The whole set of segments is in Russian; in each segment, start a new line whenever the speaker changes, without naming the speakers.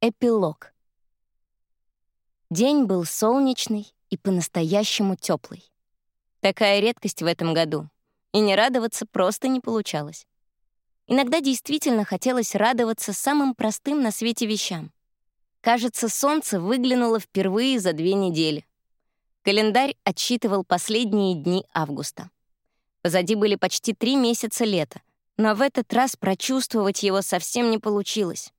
Эпилог. День был солнечный и по-настоящему теплый. Такая редкость в этом году, и не радоваться просто не получалось. Иногда действительно хотелось радоваться самым простым на свете вещам. Кажется, солнце выглянуло впервые за две недели. Календарь отсчитывал последние дни августа. Позади были почти три месяца лета, но в этот раз прочувствовать его совсем не получилось.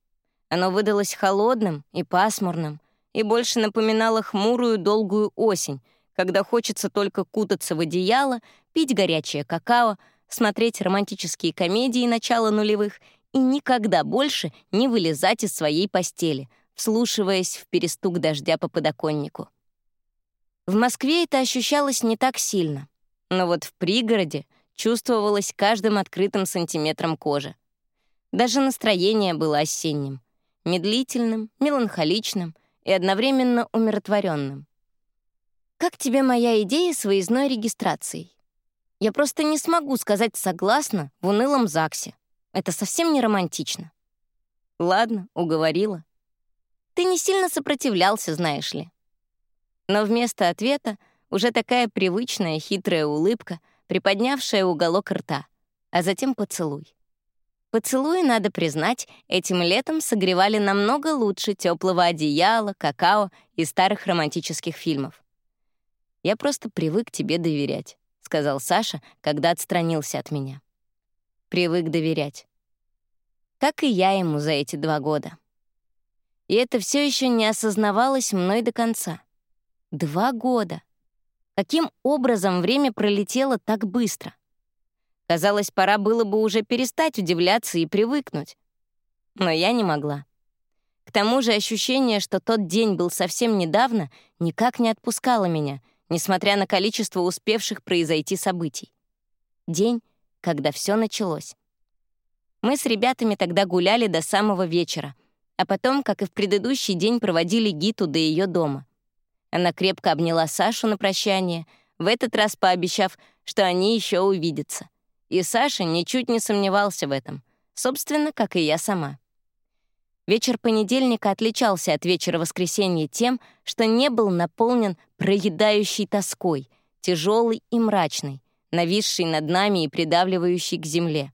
Оно выдалось холодным и пасмурным, и больше напоминало хмурую долгую осень, когда хочется только кутаться в одеяло, пить горячее какао, смотреть романтические комедии начала нулевых и никогда больше не вылезать из своей постели, вслушиваясь в перестук дождя по подоконнику. В Москве это ощущалось не так сильно, но вот в пригороде чувствовалось каждым открытым сантиметром кожи. Даже настроение было осенним — медлительным, меланхоличным и одновременно умиротворенным. Как тебе моя идея с выездной регистрацией? Я просто не смогу сказать «согласна» в унылом ЗАГСе. Это совсем не романтично. Ладно, уговорила. Ты не сильно сопротивлялся, знаешь ли. Но вместо ответа уже такая привычная хитрая улыбка, приподнявшая уголок рта, а затем поцелуй. Поцелуи, надо признать, этим летом согревали намного лучше теплого одеяла, какао и старых романтических фильмов. «Я просто привык тебе доверять», — сказал Саша, когда отстранился от меня. Привык доверять. Как и я ему за эти два года. И это все еще не осознавалось мной до конца. Два года. Каким образом время пролетело так быстро? Казалось, пора было бы уже перестать удивляться и привыкнуть. Но я не могла. К тому же ощущение, что тот день был совсем недавно, никак не отпускало меня, несмотря на количество успевших произойти событий. День, когда все началось. Мы с ребятами тогда гуляли до самого вечера, а потом, как и в предыдущий день, проводили Гиту до ее дома. Она крепко обняла Сашу на прощание, в этот раз пообещав, что они еще увидятся — и Саша ничуть не сомневался в этом, собственно, как и я сама. Вечер понедельника отличался от вечера воскресенья тем, что не был наполнен проедающей тоской, тяжелой и мрачной, нависшей над нами и придавливающей к земле.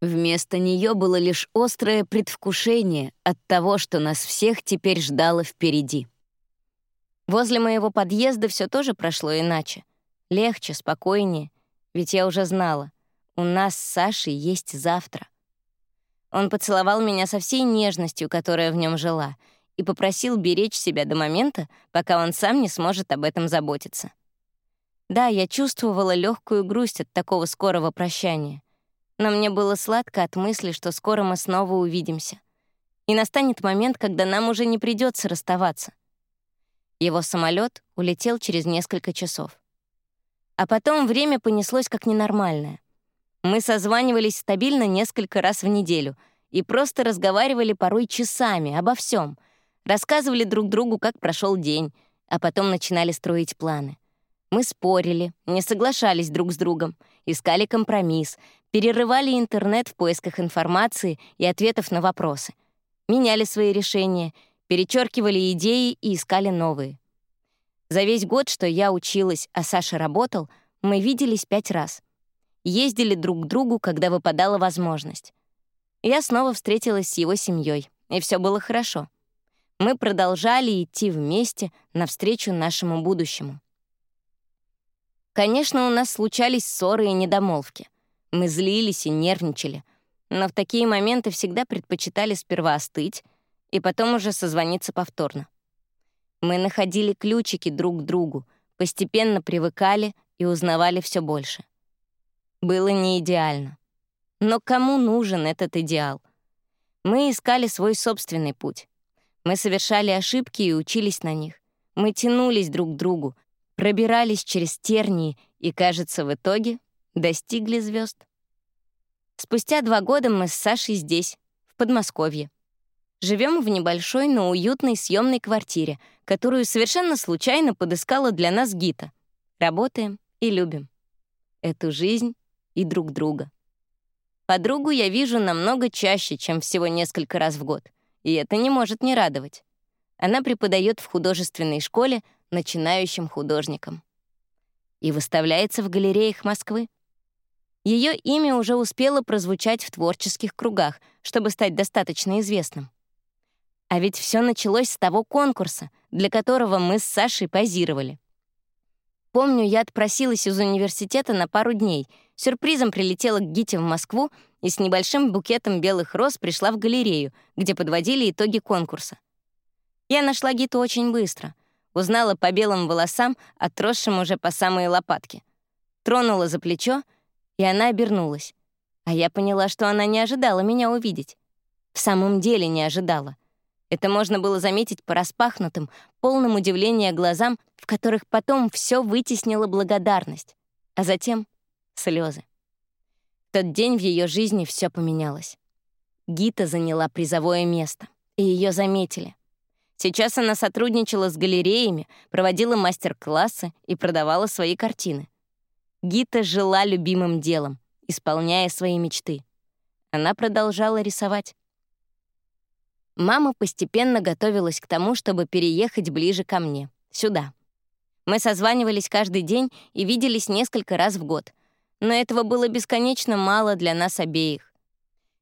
Вместо нее было лишь острое предвкушение от того, что нас всех теперь ждало впереди. Возле моего подъезда все тоже прошло иначе. Легче, спокойнее, ведь я уже знала. У нас с Сашей есть завтра. Он поцеловал меня со всей нежностью, которая в нем жила, и попросил беречь себя до момента, пока он сам не сможет об этом заботиться. Да, я чувствовала легкую грусть от такого скорого прощания, но мне было сладко от мысли, что скоро мы снова увидимся. И настанет момент, когда нам уже не придется расставаться. Его самолет улетел через несколько часов. А потом время понеслось как ненормальное. Мы созванивались стабильно несколько раз в неделю и просто разговаривали порой часами обо всем, рассказывали друг другу, как прошел день, а потом начинали строить планы. Мы спорили, не соглашались друг с другом, искали компромисс, перерывали интернет в поисках информации и ответов на вопросы, меняли свои решения, перечеркивали идеи и искали новые. За весь год, что я училась, а Саша работал, мы виделись пять раз — ездили друг к другу, когда выпадала возможность. Я снова встретилась с его семьей, и все было хорошо. Мы продолжали идти вместе навстречу нашему будущему. Конечно, у нас случались ссоры и недомолвки. Мы злились и нервничали, но в такие моменты всегда предпочитали сперва остыть и потом уже созвониться повторно. Мы находили ключики друг к другу, постепенно привыкали и узнавали все больше было не идеально. Но кому нужен этот идеал? Мы искали свой собственный путь. Мы совершали ошибки и учились на них. Мы тянулись друг к другу, пробирались через тернии и, кажется, в итоге достигли звезд. Спустя два года мы с Сашей здесь, в Подмосковье. Живем в небольшой, но уютной съемной квартире, которую совершенно случайно подыскала для нас Гита. Работаем и любим. Эту жизнь и друг друга. Подругу я вижу намного чаще, чем всего несколько раз в год, и это не может не радовать. Она преподает в художественной школе начинающим художникам и выставляется в галереях Москвы. Ее имя уже успело прозвучать в творческих кругах, чтобы стать достаточно известным. А ведь все началось с того конкурса, для которого мы с Сашей позировали. Помню, я отпросилась из университета на пару дней, сюрпризом прилетела к Гите в Москву и с небольшим букетом белых роз пришла в галерею, где подводили итоги конкурса. Я нашла Гиту очень быстро — Узнала по белым волосам, отросшим уже по самые лопатки. Тронула за плечо, и она обернулась. А я поняла, что она не ожидала меня увидеть. В самом деле не ожидала. Это можно было заметить по распахнутым, полным удивления глазам, в которых потом все вытеснила благодарность, а затем — слезы. В тот день в ее жизни все поменялось. Гита заняла призовое место, и ее заметили — Сейчас она сотрудничала с галереями, проводила мастер-классы и продавала свои картины. Гита жила любимым делом, исполняя свои мечты. Она продолжала рисовать. Мама постепенно готовилась к тому, чтобы переехать ближе ко мне, сюда. Мы созванивались каждый день и виделись несколько раз в год, но этого было бесконечно мало для нас обеих.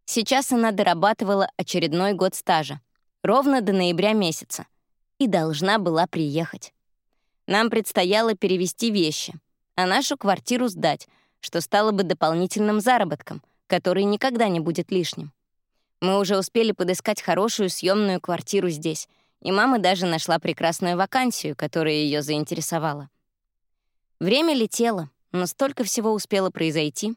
Сейчас она дорабатывала очередной год стажа — ровно до ноября месяца, и должна была приехать. Нам предстояло перевести вещи, а нашу квартиру сдать, что стало бы дополнительным заработком, который никогда не будет лишним. Мы уже успели подыскать хорошую съемную квартиру здесь, и мама даже нашла прекрасную вакансию, которая ее заинтересовала. Время летело, но столько всего успело произойти.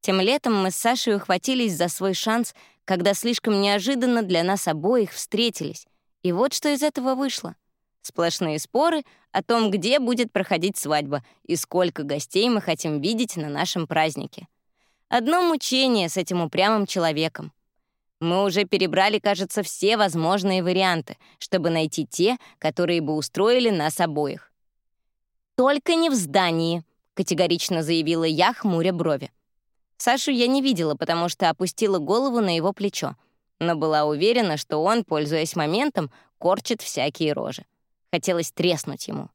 Тем летом мы с Сашей ухватились за свой шанс когда слишком неожиданно для нас обоих встретились. И вот что из этого вышло. Сплошные споры о том, где будет проходить свадьба и сколько гостей мы хотим видеть на нашем празднике. Одно мучение с этим упрямым человеком. Мы уже перебрали, кажется, все возможные варианты, чтобы найти те, которые бы устроили нас обоих. «Только не в здании», — категорично заявила я, хмуря брови. Сашу я не видела, потому что опустила голову на его плечо, но была уверена, что он, пользуясь моментом, корчит всякие рожи. Хотелось треснуть ему.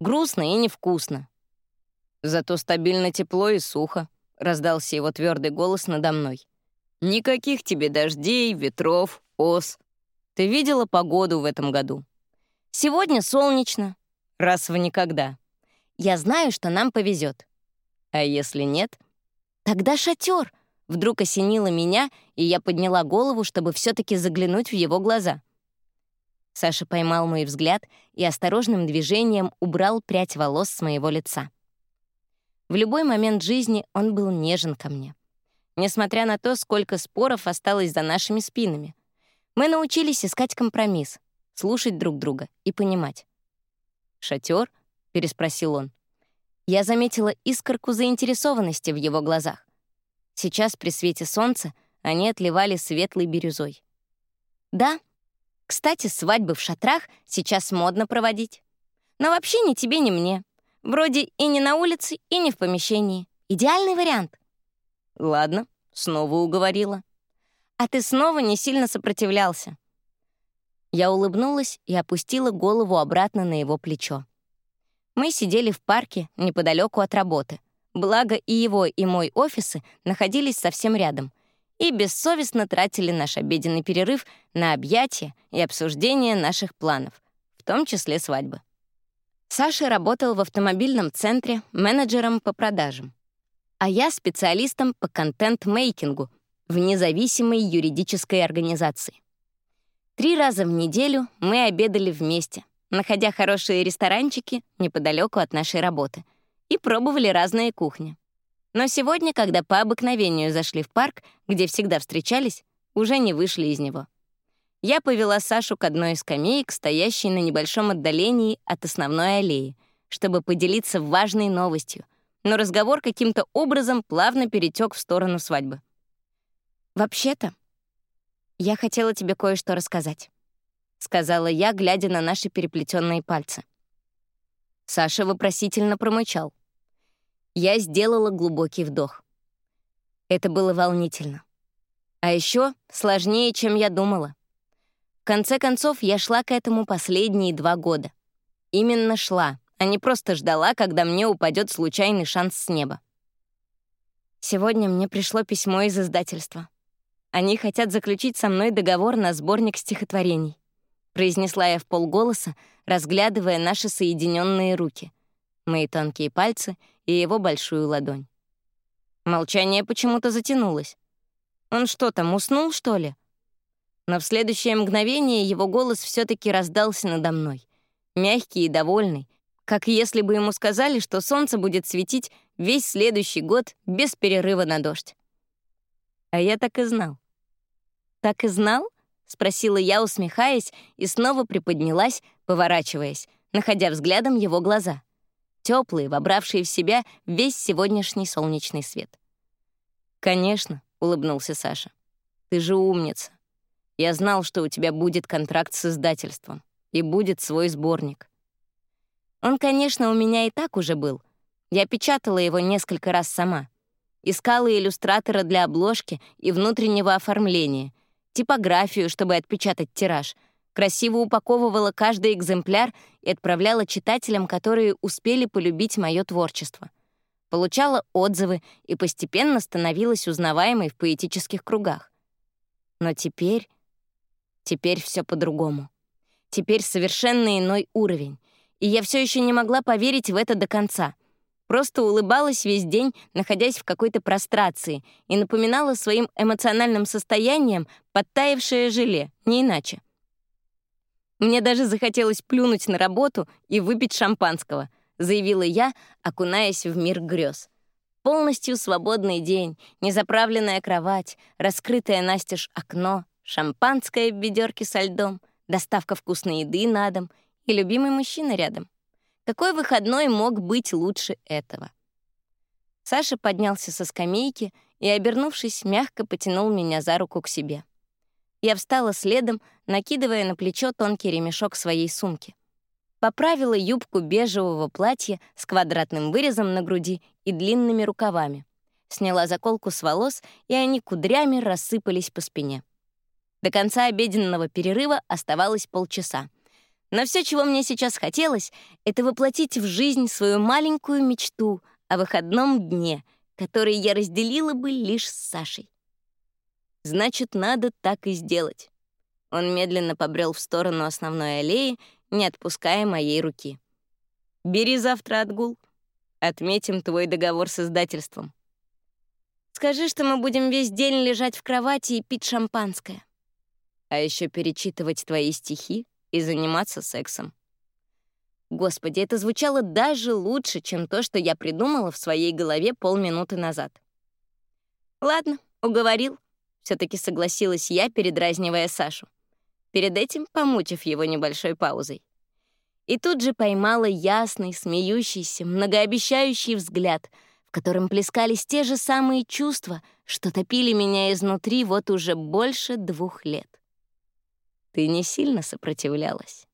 Грустно и невкусно. Зато стабильно тепло и сухо, — раздался его твердый голос надо мной. «Никаких тебе дождей, ветров, ос. Ты видела погоду в этом году? Сегодня солнечно, раз в никогда. Я знаю, что нам повезет. А если нет — Тогда шатер. Вдруг осенило меня, и я подняла голову, чтобы все таки заглянуть в его глаза. Саша поймал мой взгляд и осторожным движением убрал прядь волос с моего лица. В любой момент жизни он был нежен ко мне. Несмотря на то, сколько споров осталось за нашими спинами. Мы научились искать компромисс, слушать друг друга и понимать. «Шатер?» — переспросил он. Я заметила искорку заинтересованности в его глазах. Сейчас при свете солнца они отливали светлой бирюзой. «Да, кстати, свадьбы в шатрах сейчас модно проводить. Но вообще ни тебе, ни мне. Вроде и не на улице, и не в помещении. Идеальный вариант». «Ладно», — снова уговорила. «А ты снова не сильно сопротивлялся». Я улыбнулась и опустила голову обратно на его плечо. Мы сидели в парке неподалеку от работы. Благо и его, и мой офисы находились совсем рядом и бессовестно тратили наш обеденный перерыв на объятия и обсуждение наших планов, в том числе свадьбы. Саша работал в автомобильном центре менеджером по продажам, а я специалистом по контент-мейкингу в независимой юридической организации. Три раза в неделю мы обедали вместе, находя хорошие ресторанчики неподалеку от нашей работы, и пробовали разные кухни. Но сегодня, когда по обыкновению зашли в парк, где всегда встречались, уже не вышли из него. Я повела Сашу к одной из скамеек, стоящей на небольшом отдалении от основной аллеи, чтобы поделиться важной новостью, но разговор каким-то образом плавно перетек в сторону свадьбы. «Вообще-то, я хотела тебе кое-что рассказать». — сказала я, глядя на наши переплетенные пальцы. Саша вопросительно промычал. Я сделала глубокий вдох. Это было волнительно. А еще сложнее, чем я думала. В конце концов, я шла к этому последние два года. Именно шла, а не просто ждала, когда мне упадет случайный шанс с неба. Сегодня мне пришло письмо из издательства. Они хотят заключить со мной договор на сборник стихотворений. Произнесла я в полголоса, разглядывая наши соединенные руки, мои тонкие пальцы и его большую ладонь. Молчание почему-то затянулось. Он что там, уснул, что ли? Но в следующее мгновение его голос все таки раздался надо мной. Мягкий и довольный, как если бы ему сказали, что солнце будет светить весь следующий год без перерыва на дождь. А я так и знал. «Так и знал?» — спросила я, усмехаясь, и снова приподнялась, поворачиваясь, находя взглядом его глаза. Теплые, вобравшие в себя весь сегодняшний солнечный свет. «Конечно», — улыбнулся Саша. «Ты же умница. Я знал, что у тебя будет контракт с издательством и будет свой сборник. Он, конечно, у меня и так уже был. Я печатала его несколько раз сама. Искала иллюстратора для обложки и внутреннего оформления, типографию, чтобы отпечатать тираж, красиво упаковывала каждый экземпляр и отправляла читателям, которые успели полюбить мое творчество. Получала отзывы и постепенно становилась узнаваемой в поэтических кругах. Но теперь... Теперь все по-другому. Теперь совершенно иной уровень и я все еще не могла поверить в это до конца. Просто улыбалась весь день, находясь в какой-то прострации, и напоминала своим эмоциональным состоянием подтаявшее желе, не иначе. Мне даже захотелось плюнуть на работу и выпить шампанского, заявила я, окунаясь в мир грез. Полностью свободный день, незаправленная кровать, раскрытое настежь окно, шампанское в ведерке со льдом, доставка вкусной еды на дом — и любимый мужчина рядом. Какой выходной мог быть лучше этого? Саша поднялся со скамейки и, обернувшись, мягко потянул меня за руку к себе. Я встала следом, накидывая на плечо тонкий ремешок своей сумки. Поправила юбку бежевого платья с квадратным вырезом на груди и длинными рукавами. Сняла заколку с волос, и они кудрями рассыпались по спине. До конца обеденного перерыва оставалось полчаса — но все, чего мне сейчас хотелось, это воплотить в жизнь свою маленькую мечту о выходном дне, который я разделила бы лишь с Сашей. Значит, надо так и сделать. Он медленно побрел в сторону основной аллеи, не отпуская моей руки. «Бери завтра отгул. Отметим твой договор с издательством. Скажи, что мы будем весь день лежать в кровати и пить шампанское. А еще перечитывать твои стихи и заниматься сексом. Господи, это звучало даже лучше, чем то, что я придумала в своей голове полминуты назад. Ладно, уговорил. все таки согласилась я, передразнивая Сашу. Перед этим помучив его небольшой паузой. И тут же поймала ясный, смеющийся, многообещающий взгляд, в котором плескались те же самые чувства, что топили меня изнутри вот уже больше двух лет. Ты не сильно сопротивлялась.